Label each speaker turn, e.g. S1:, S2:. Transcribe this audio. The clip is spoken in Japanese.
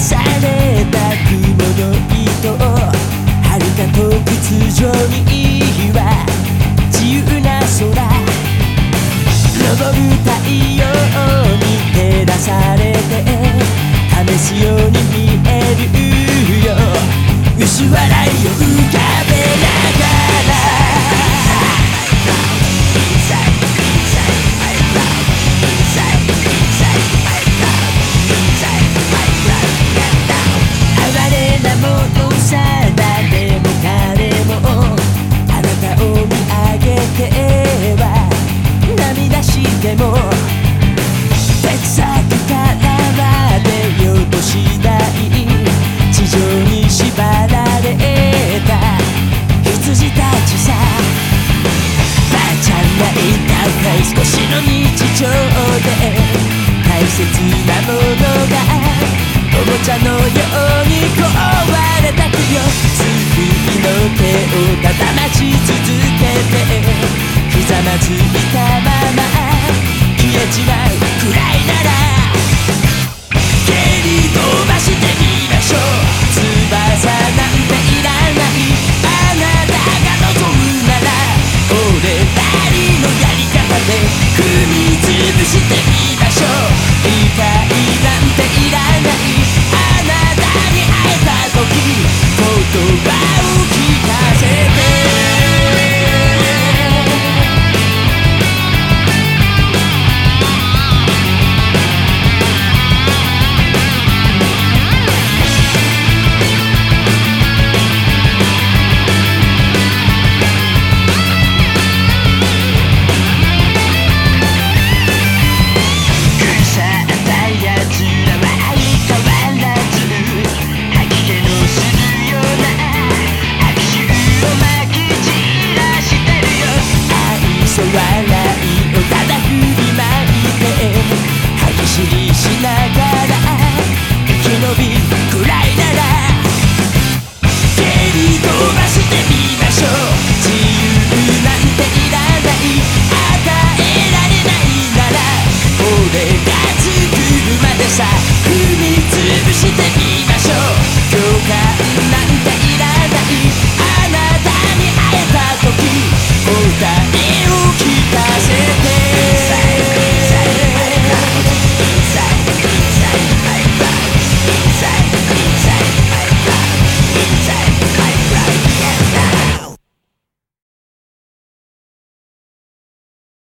S1: された雲の糸を遥か遠く通常にさ誰も彼もあなたを見上げては涙しても鉄先からまでよとしない地上に縛られた羊たちさばあちゃんがい高い少しの日常で大切なものがおもちゃの